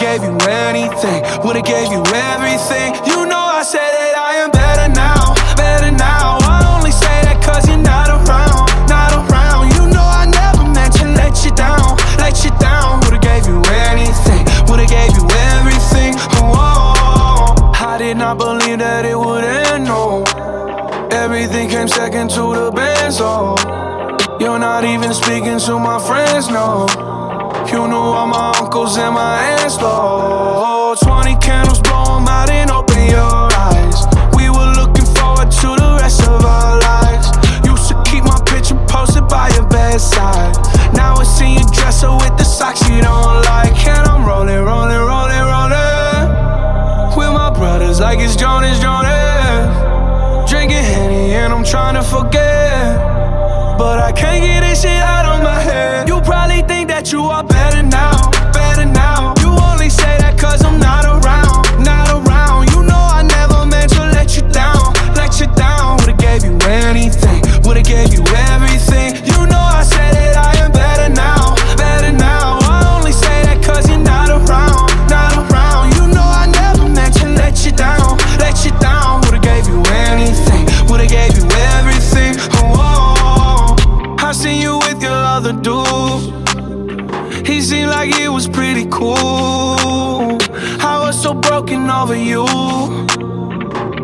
gave you anything, would've gave you everything. You know I said that I am better now, better now. I only say that cause you're not around, not around. You know I never meant to let you down, let you down. Would've gave you anything, would've gave you everything. Oh, I did not believe that it would end, no. Everything came second to the band, so you're not even speaking to my friends, no. You knew all my uncles and my aunts, though. 20 candles, blow 'em out and open your eyes. We were looking forward to the rest of our lives. Used to keep my picture posted by your bedside. Now I see you dresser with the socks you don't like. And I'm rolling, rolling, rolling, rolling. With my brothers, like it's Jonas, Jonas. Drinking Henny and I'm trying to forget. But I can't get this shit out you are better now. He seemed like it was pretty cool. I was so broken over you.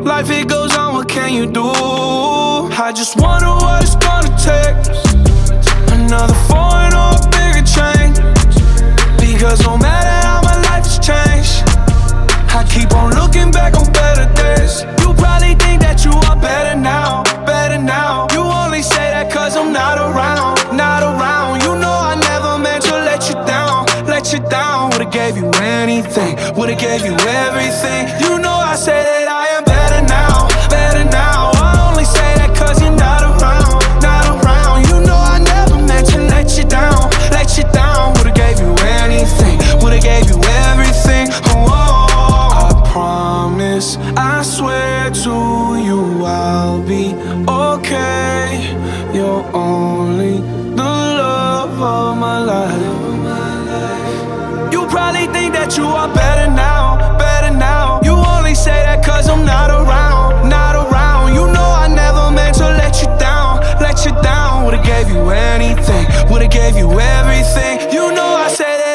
Life it goes on, what can you do? I just wonder what it's gonna take. Another foreign would've gave you everything. You know I say that I am better now, better now. I only say that cause you're not around, not around. You know I never meant to let you down, let you down. Would've gave you anything, would've gave you everything. Oh, I promise, I swear to you I'll be okay. You're only gave you anything, would've gave you everything. You know I said